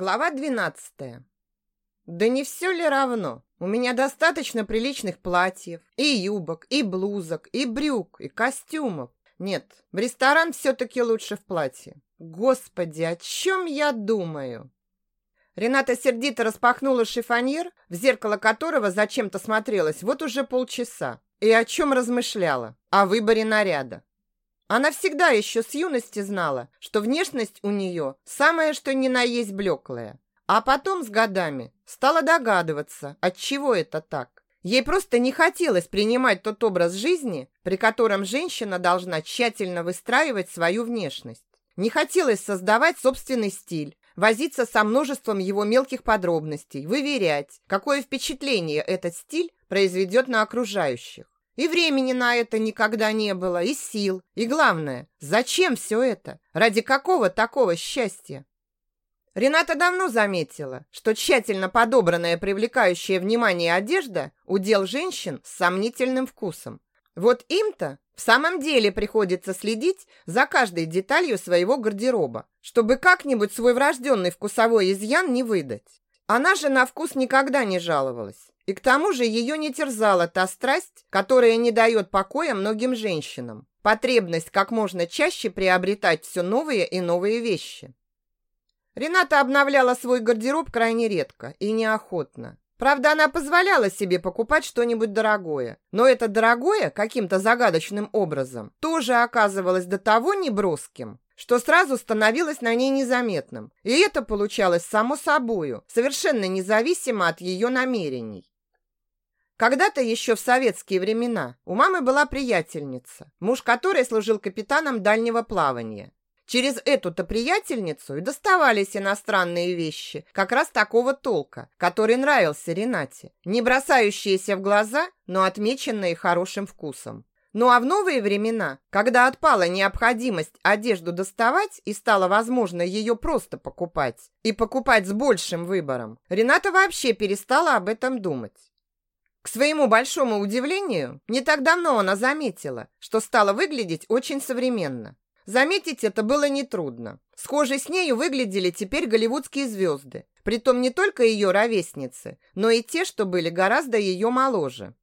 Глава 12. Да не все ли равно? У меня достаточно приличных платьев, и юбок, и блузок, и брюк, и костюмов. Нет, в ресторан все-таки лучше в платье. Господи, о чем я думаю? Рената сердито распахнула шифоньер, в зеркало которого зачем-то смотрелась вот уже полчаса. И о чем размышляла? О выборе наряда. Она всегда еще с юности знала, что внешность у нее самое что ни на есть блеклая. А потом с годами стала догадываться, от чего это так. Ей просто не хотелось принимать тот образ жизни, при котором женщина должна тщательно выстраивать свою внешность. Не хотелось создавать собственный стиль, возиться со множеством его мелких подробностей, выверять, какое впечатление этот стиль произведет на окружающих. И времени на это никогда не было, и сил. И главное, зачем все это? Ради какого такого счастья? Рената давно заметила, что тщательно подобранная привлекающая внимание одежда – удел женщин с сомнительным вкусом. Вот им-то в самом деле приходится следить за каждой деталью своего гардероба, чтобы как-нибудь свой врожденный вкусовой изъян не выдать. Она же на вкус никогда не жаловалась. И к тому же ее не терзала та страсть, которая не дает покоя многим женщинам. Потребность как можно чаще приобретать все новые и новые вещи. Рената обновляла свой гардероб крайне редко и неохотно. Правда, она позволяла себе покупать что-нибудь дорогое. Но это дорогое каким-то загадочным образом тоже оказывалось до того неброским, что сразу становилось на ней незаметным. И это получалось само собою, совершенно независимо от ее намерений. Когда-то еще в советские времена у мамы была приятельница, муж которой служил капитаном дальнего плавания. Через эту-то приятельницу и доставались иностранные вещи, как раз такого толка, который нравился Ренате, не бросающиеся в глаза, но отмеченные хорошим вкусом. Ну а в новые времена, когда отпала необходимость одежду доставать и стало возможно ее просто покупать, и покупать с большим выбором, Рената вообще перестала об этом думать. К своему большому удивлению, не так давно она заметила, что стала выглядеть очень современно. Заметить это было нетрудно. Схожей с нею выглядели теперь голливудские звезды. Притом не только ее ровесницы, но и те, что были гораздо ее моложе.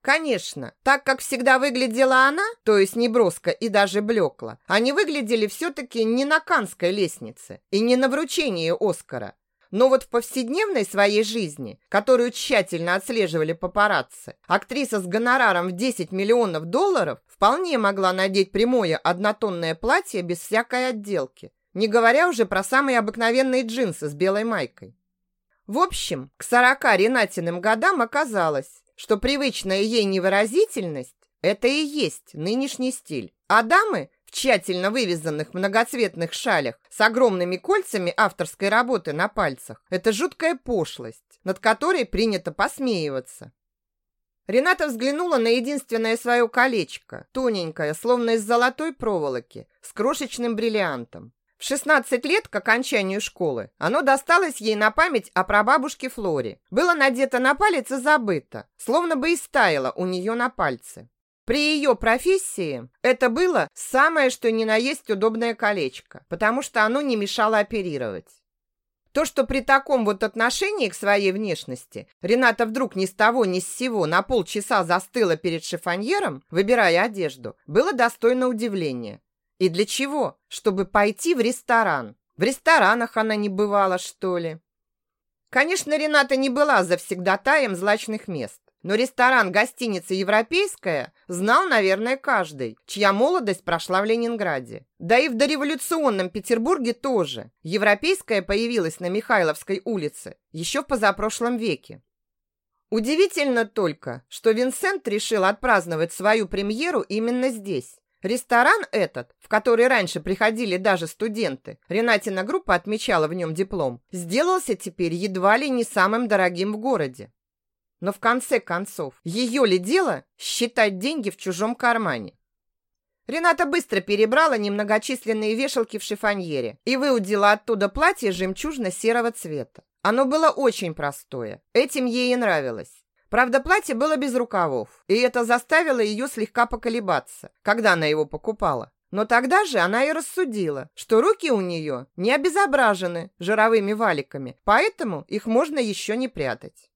Конечно, так как всегда выглядела она, то есть неброско и даже блекло, они выглядели все-таки не на Канской лестнице и не на вручении Оскара, но вот в повседневной своей жизни, которую тщательно отслеживали папарацци, актриса с гонораром в 10 миллионов долларов вполне могла надеть прямое однотонное платье без всякой отделки, не говоря уже про самые обыкновенные джинсы с белой майкой. В общем, к 40 Ренатиным годам оказалось, что привычная ей невыразительность – это и есть нынешний стиль, а дамы тщательно вывязанных многоцветных шалях с огромными кольцами авторской работы на пальцах. Это жуткая пошлость, над которой принято посмеиваться. Рената взглянула на единственное свое колечко, тоненькое, словно из золотой проволоки, с крошечным бриллиантом. В 16 лет к окончанию школы оно досталось ей на память о прабабушке Флоре. Было надето на палец и забыто, словно бы и стаяло у нее на пальце. При ее профессии это было самое что ни на есть удобное колечко, потому что оно не мешало оперировать. То, что при таком вот отношении к своей внешности Рената вдруг ни с того ни с сего на полчаса застыла перед шифоньером, выбирая одежду, было достойно удивления. И для чего? Чтобы пойти в ресторан. В ресторанах она не бывала, что ли? Конечно, Рената не была завсегдатаем злачных мест. Но ресторан гостиницы «Европейская» знал, наверное, каждый, чья молодость прошла в Ленинграде. Да и в дореволюционном Петербурге тоже. «Европейская» появилась на Михайловской улице еще в позапрошлом веке. Удивительно только, что Винсент решил отпраздновать свою премьеру именно здесь. Ресторан этот, в который раньше приходили даже студенты, Ренатина группа отмечала в нем диплом, сделался теперь едва ли не самым дорогим в городе. Но в конце концов, ее ли дело считать деньги в чужом кармане? Рената быстро перебрала немногочисленные вешалки в шифоньере и выудила оттуда платье жемчужно-серого цвета. Оно было очень простое. Этим ей и нравилось. Правда, платье было без рукавов, и это заставило ее слегка поколебаться, когда она его покупала. Но тогда же она и рассудила, что руки у нее не обезображены жировыми валиками, поэтому их можно еще не прятать.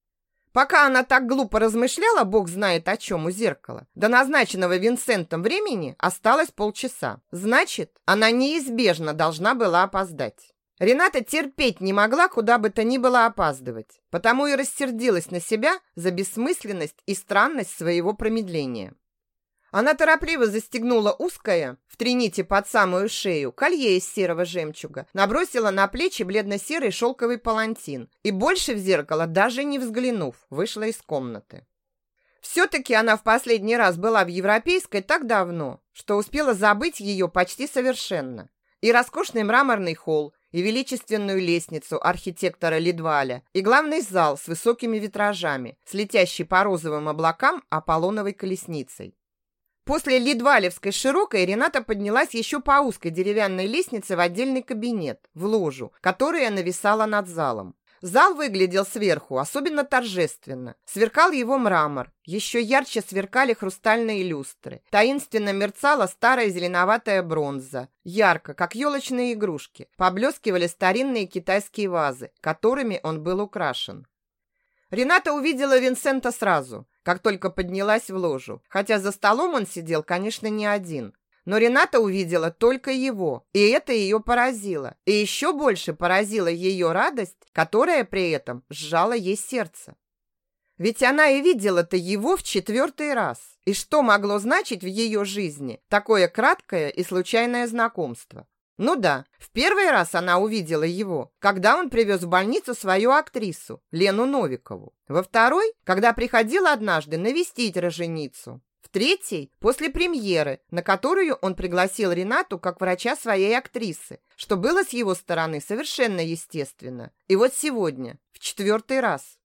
Пока она так глупо размышляла, бог знает о чем у зеркала, до назначенного Винсентом времени осталось полчаса. Значит, она неизбежно должна была опоздать. Рената терпеть не могла куда бы то ни было опаздывать, потому и рассердилась на себя за бессмысленность и странность своего промедления. Она торопливо застегнула узкое, в три нити под самую шею, колье из серого жемчуга, набросила на плечи бледно-серый шелковый палантин и больше в зеркало, даже не взглянув, вышла из комнаты. Все-таки она в последний раз была в Европейской так давно, что успела забыть ее почти совершенно. И роскошный мраморный холл, и величественную лестницу архитектора Лидваля, и главный зал с высокими витражами, с летящей по розовым облакам Аполлоновой колесницей. После Лидвалевской широкой Рената поднялась еще по узкой деревянной лестнице в отдельный кабинет, в ложу, которая нависала над залом. Зал выглядел сверху особенно торжественно. Сверкал его мрамор, еще ярче сверкали хрустальные люстры. Таинственно мерцала старая зеленоватая бронза. Ярко, как елочные игрушки, поблескивали старинные китайские вазы, которыми он был украшен. Рената увидела Винсента сразу – как только поднялась в ложу. Хотя за столом он сидел, конечно, не один. Но Рената увидела только его, и это ее поразило. И еще больше поразила ее радость, которая при этом сжала ей сердце. Ведь она и видела-то его в четвертый раз. И что могло значить в ее жизни такое краткое и случайное знакомство? Ну да, в первый раз она увидела его, когда он привез в больницу свою актрису, Лену Новикову. Во второй, когда приходил однажды навестить роженицу. В третий, после премьеры, на которую он пригласил Ренату как врача своей актрисы, что было с его стороны совершенно естественно. И вот сегодня, в четвертый раз.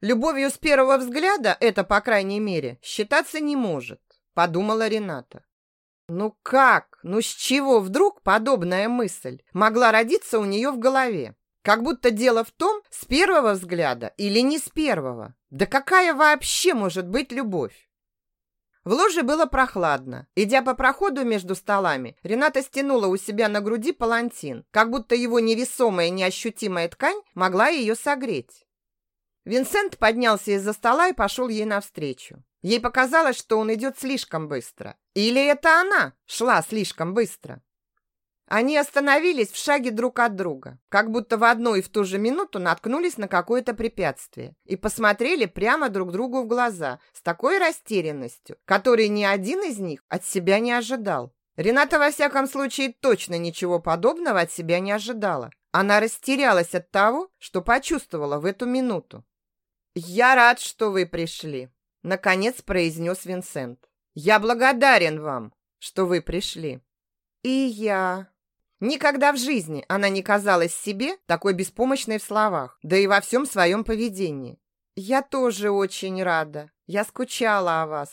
Любовью с первого взгляда это, по крайней мере, считаться не может, подумала Рената. Ну как? Ну с чего вдруг подобная мысль могла родиться у нее в голове? Как будто дело в том, с первого взгляда или не с первого. Да какая вообще может быть любовь? В ложе было прохладно. Идя по проходу между столами, Рената стянула у себя на груди палантин, как будто его невесомая неощутимая ткань могла ее согреть. Винсент поднялся из-за стола и пошел ей навстречу. Ей показалось, что он идет слишком быстро. Или это она шла слишком быстро? Они остановились в шаге друг от друга, как будто в одну и в ту же минуту наткнулись на какое-то препятствие и посмотрели прямо друг другу в глаза с такой растерянностью, которой ни один из них от себя не ожидал. Рената, во всяком случае, точно ничего подобного от себя не ожидала. Она растерялась от того, что почувствовала в эту минуту. «Я рад, что вы пришли», Наконец произнес Винсент. «Я благодарен вам, что вы пришли». «И я...» Никогда в жизни она не казалась себе такой беспомощной в словах, да и во всем своем поведении. «Я тоже очень рада. Я скучала о вас».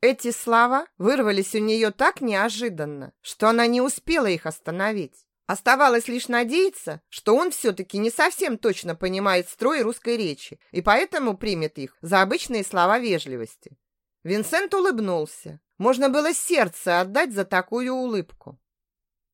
Эти слова вырвались у нее так неожиданно, что она не успела их остановить. Оставалось лишь надеяться, что он все-таки не совсем точно понимает строй русской речи и поэтому примет их за обычные слова вежливости. Винсент улыбнулся. Можно было сердце отдать за такую улыбку.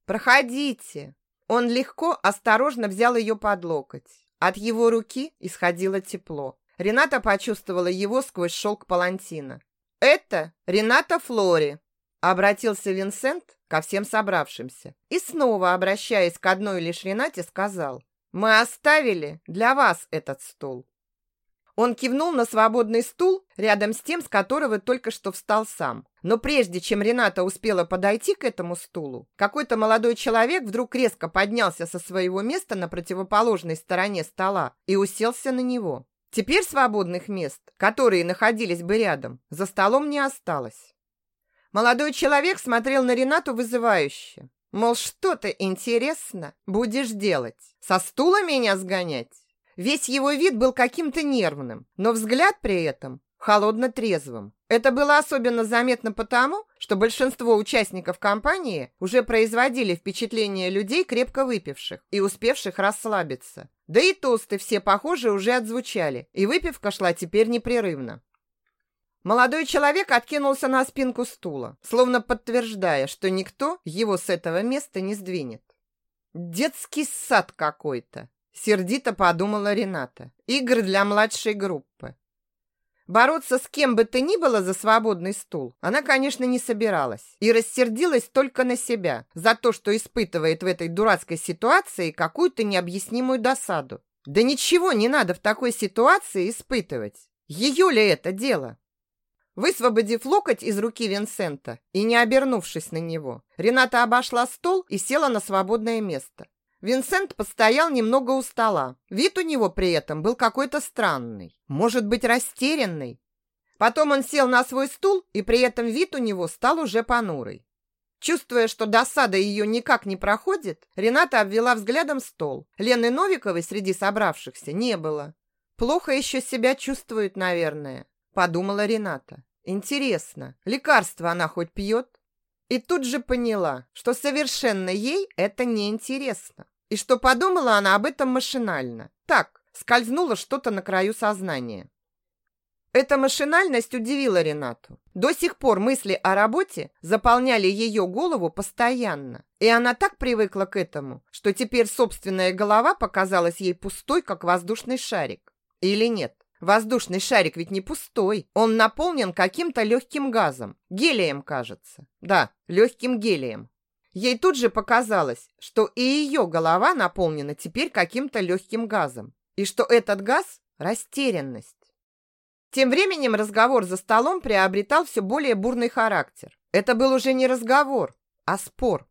«Проходите!» Он легко, осторожно взял ее под локоть. От его руки исходило тепло. Рената почувствовала его сквозь шелк палантина. «Это Рената Флори», — обратился Винсент ко всем собравшимся. И снова, обращаясь к одной лишь Ренате, сказал, «Мы оставили для вас этот стул». Он кивнул на свободный стул, рядом с тем, с которого только что встал сам. Но прежде чем Рената успела подойти к этому стулу, какой-то молодой человек вдруг резко поднялся со своего места на противоположной стороне стола и уселся на него. Теперь свободных мест, которые находились бы рядом, за столом не осталось. Молодой человек смотрел на Ренату вызывающе. Мол, что-то интересно будешь делать? Со стула меня сгонять? Весь его вид был каким-то нервным, но взгляд при этом холодно-трезвым. Это было особенно заметно потому, что большинство участников компании уже производили впечатление людей, крепко выпивших и успевших расслабиться. Да и тосты все, похоже, уже отзвучали, и выпивка шла теперь непрерывно. Молодой человек откинулся на спинку стула, словно подтверждая, что никто его с этого места не сдвинет. «Детский сад какой-то!» — сердито подумала Рената. «Игры для младшей группы». Бороться с кем бы то ни было за свободный стул она, конечно, не собиралась и рассердилась только на себя за то, что испытывает в этой дурацкой ситуации какую-то необъяснимую досаду. Да ничего не надо в такой ситуации испытывать. Ее ли это дело? Высвободив локоть из руки Винсента и не обернувшись на него, Рената обошла стол и села на свободное место. Винсент постоял немного у стола. Вид у него при этом был какой-то странный, может быть, растерянный. Потом он сел на свой стул, и при этом вид у него стал уже понурый. Чувствуя, что досада ее никак не проходит, Рената обвела взглядом стол. Лены Новиковой среди собравшихся не было. Плохо еще себя чувствует, наверное подумала Рената. Интересно, лекарство она хоть пьет? И тут же поняла, что совершенно ей это не интересно. И что подумала она об этом машинально. Так, скользнуло что-то на краю сознания. Эта машинальность удивила Ренату. До сих пор мысли о работе заполняли ее голову постоянно. И она так привыкла к этому, что теперь собственная голова показалась ей пустой, как воздушный шарик. Или нет? Воздушный шарик ведь не пустой. Он наполнен каким-то легким газом. Гелием, кажется. Да, легким гелием. Ей тут же показалось, что и ее голова наполнена теперь каким-то легким газом. И что этот газ – растерянность. Тем временем разговор за столом приобретал все более бурный характер. Это был уже не разговор, а спор.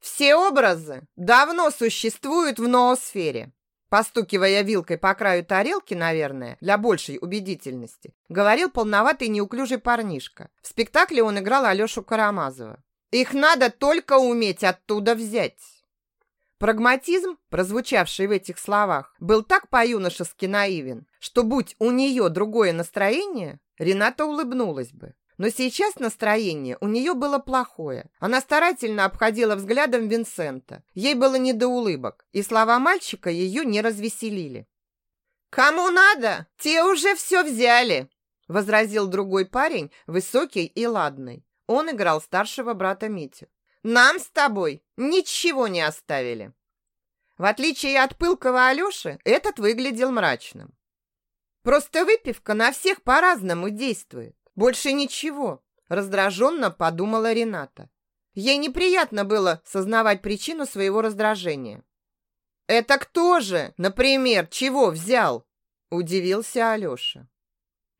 Все образы давно существуют в ноосфере. Постукивая вилкой по краю тарелки, наверное, для большей убедительности, говорил полноватый неуклюжий парнишка. В спектакле он играл Алешу Карамазова. «Их надо только уметь оттуда взять!» Прагматизм, прозвучавший в этих словах, был так по-юношески наивен, что будь у нее другое настроение, Рената улыбнулась бы. Но сейчас настроение у нее было плохое. Она старательно обходила взглядом Винсента. Ей было не до улыбок, и слова мальчика ее не развеселили. «Кому надо, те уже все взяли», — возразил другой парень, высокий и ладный. Он играл старшего брата Митю. «Нам с тобой ничего не оставили». В отличие от пылкого Алёши, этот выглядел мрачным. Просто выпивка на всех по-разному действует. Больше ничего, раздраженно подумала Рената. Ей неприятно было сознавать причину своего раздражения. «Это кто же, например, чего взял?» – удивился Алёша.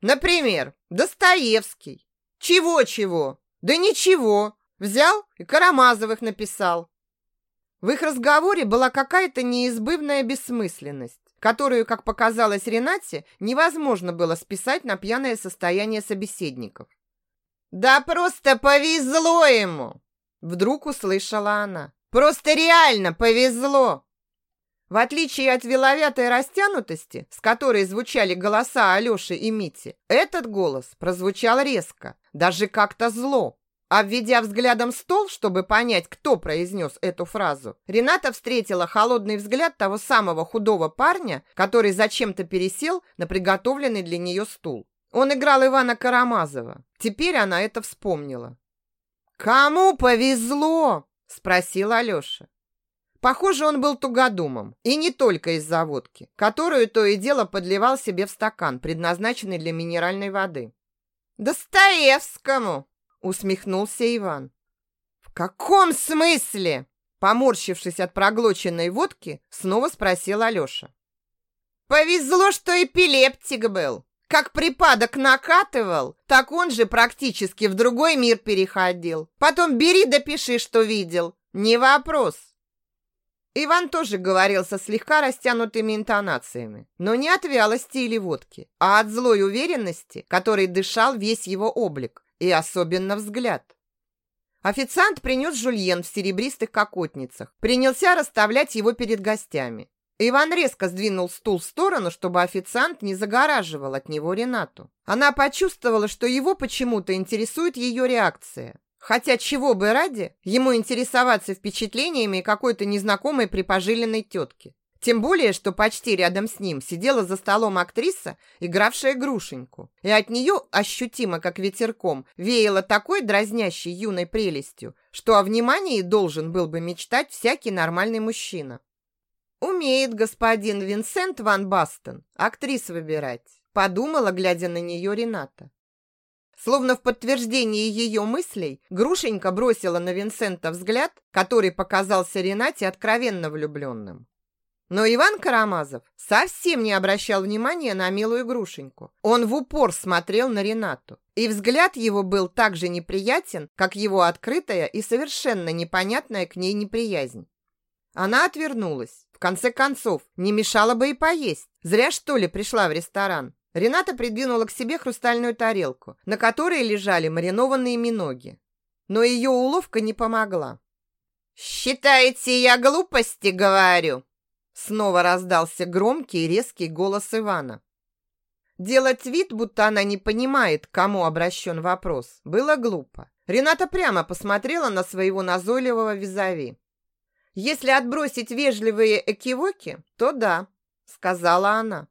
«Например, Достоевский. Чего-чего? Да ничего. Взял и Карамазовых написал». В их разговоре была какая-то неизбывная бессмысленность которую, как показалось Ренате, невозможно было списать на пьяное состояние собеседников. «Да просто повезло ему!» Вдруг услышала она. «Просто реально повезло!» В отличие от веловятой растянутости, с которой звучали голоса Алёши и Мити, этот голос прозвучал резко, даже как-то зло. Обведя взглядом стол, чтобы понять, кто произнес эту фразу, Рената встретила холодный взгляд того самого худого парня, который зачем-то пересел на приготовленный для нее стул. Он играл Ивана Карамазова. Теперь она это вспомнила. «Кому повезло?» – спросил Алеша. Похоже, он был тугодумом, и не только из-за водки, которую то и дело подливал себе в стакан, предназначенный для минеральной воды. «Достоевскому!» Усмехнулся Иван. В каком смысле? Поморщившись от проглоченной водки, снова спросил Алёша. Повезло, что эпилептик был. Как припадок накатывал, так он же практически в другой мир переходил. Потом бери да пиши, что видел. Не вопрос. Иван тоже говорил со слегка растянутыми интонациями, но не от вялости или водки, а от злой уверенности, которой дышал весь его облик и особенно взгляд. Официант принес жульен в серебристых кокотницах, принялся расставлять его перед гостями. Иван резко сдвинул стул в сторону, чтобы официант не загораживал от него Ренату. Она почувствовала, что его почему-то интересует ее реакция. Хотя чего бы ради ему интересоваться впечатлениями какой-то незнакомой припожиленной тетки. Тем более, что почти рядом с ним сидела за столом актриса, игравшая грушеньку. И от нее, ощутимо как ветерком, веяло такой дразнящей юной прелестью, что о внимании должен был бы мечтать всякий нормальный мужчина. «Умеет господин Винсент Ван Бастен актрис выбирать», подумала, глядя на нее Рената. Словно в подтверждении ее мыслей, Грушенька бросила на Винсента взгляд, который показался Ренате откровенно влюбленным. Но Иван Карамазов совсем не обращал внимания на милую Грушеньку. Он в упор смотрел на Ренату, и взгляд его был так же неприятен, как его открытая и совершенно непонятная к ней неприязнь. Она отвернулась. В конце концов, не мешало бы и поесть. Зря, что ли, пришла в ресторан. Рената придвинула к себе хрустальную тарелку, на которой лежали маринованные миноги. Но ее уловка не помогла. «Считаете, я глупости говорю?» Снова раздался громкий и резкий голос Ивана. Делать вид, будто она не понимает, к кому обращен вопрос, было глупо. Рената прямо посмотрела на своего назойливого визави. «Если отбросить вежливые экивоки, то да», — сказала она.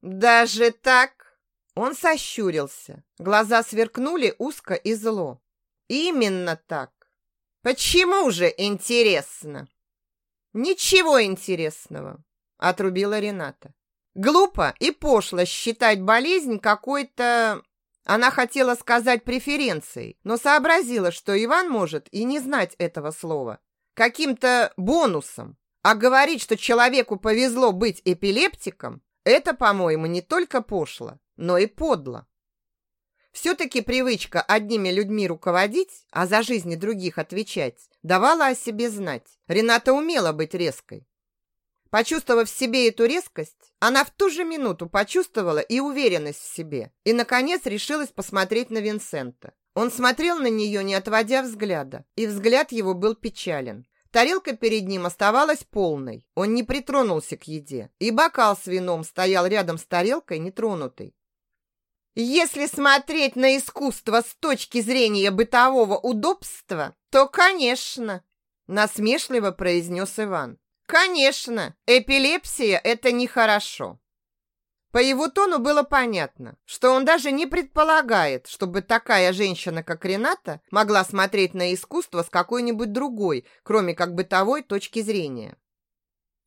«Даже так?» Он сощурился. Глаза сверкнули узко и зло. «Именно так. Почему же интересно?» «Ничего интересного», — отрубила Рената. «Глупо и пошло считать болезнь какой-то...» Она хотела сказать преференцией, но сообразила, что Иван может и не знать этого слова. Каким-то бонусом. А говорить, что человеку повезло быть эпилептиком, это, по-моему, не только пошло, но и подло. Все-таки привычка одними людьми руководить, а за жизни других отвечать, давала о себе знать. Рената умела быть резкой. Почувствовав в себе эту резкость, она в ту же минуту почувствовала и уверенность в себе, и, наконец, решилась посмотреть на Винсента. Он смотрел на нее, не отводя взгляда, и взгляд его был печален. Тарелка перед ним оставалась полной. Он не притронулся к еде, и бокал с вином стоял рядом с тарелкой нетронутый. Если смотреть на искусство с точки зрения бытового удобства, то, конечно, насмешливо произнес Иван. Конечно, эпилепсия – это нехорошо. По его тону было понятно, что он даже не предполагает, чтобы такая женщина, как Рената, могла смотреть на искусство с какой-нибудь другой, кроме как бытовой точки зрения.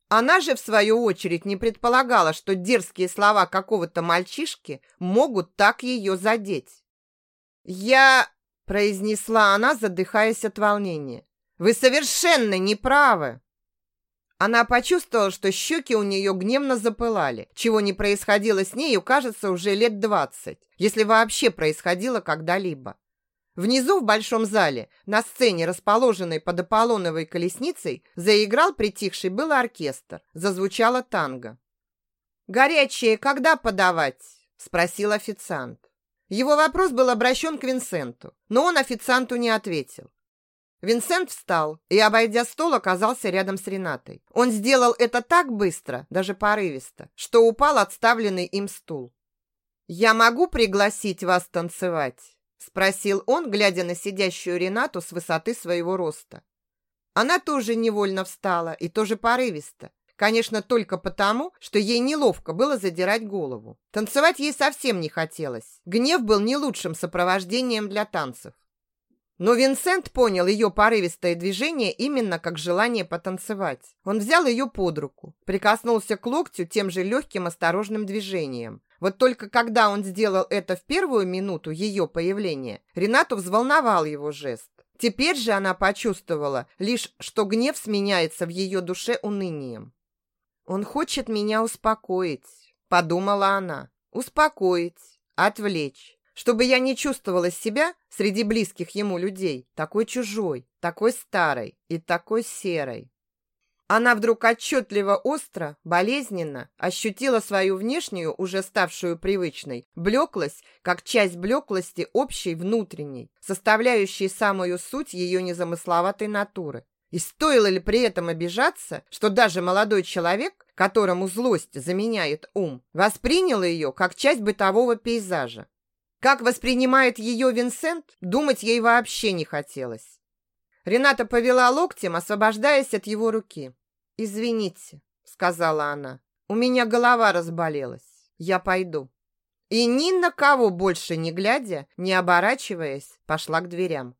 Она же, в свою очередь, не предполагала, что дерзкие слова какого-то мальчишки могут так ее задеть. «Я...» – произнесла она, задыхаясь от волнения. «Вы совершенно не правы!» Она почувствовала, что щеки у нее гневно запылали, чего не происходило с нею, кажется, уже лет двадцать, если вообще происходило когда-либо. Внизу в большом зале, на сцене, расположенной под Аполлоновой колесницей, заиграл притихший был оркестр, зазвучала танго. «Горячее когда подавать?» – спросил официант. Его вопрос был обращен к Винсенту, но он официанту не ответил. Винсент встал и, обойдя стол, оказался рядом с Ренатой. Он сделал это так быстро, даже порывисто, что упал отставленный им стул. «Я могу пригласить вас танцевать?» Спросил он, глядя на сидящую Ренату с высоты своего роста. Она тоже невольно встала и тоже порывисто. Конечно, только потому, что ей неловко было задирать голову. Танцевать ей совсем не хотелось. Гнев был не лучшим сопровождением для танцев. Но Винсент понял ее порывистое движение именно как желание потанцевать. Он взял ее под руку, прикоснулся к локтю тем же легким осторожным движением. Вот только когда он сделал это в первую минуту ее появления, Ренату взволновал его жест. Теперь же она почувствовала лишь, что гнев сменяется в ее душе унынием. «Он хочет меня успокоить», — подумала она. «Успокоить, отвлечь, чтобы я не чувствовала себя среди близких ему людей такой чужой, такой старой и такой серой. Она вдруг отчетливо остро, болезненно ощутила свою внешнюю, уже ставшую привычной, блеклость, как часть блеклости общей внутренней, составляющей самую суть ее незамысловатой натуры. И стоило ли при этом обижаться, что даже молодой человек, которому злость заменяет ум, воспринял ее как часть бытового пейзажа, как воспринимает ее Винсент, думать ей вообще не хотелось. Рената повела локтем, освобождаясь от его руки. «Извините», сказала она. У меня голова разболелась. Я пойду. И ни на кого больше не глядя, не оборачиваясь, пошла к дверям.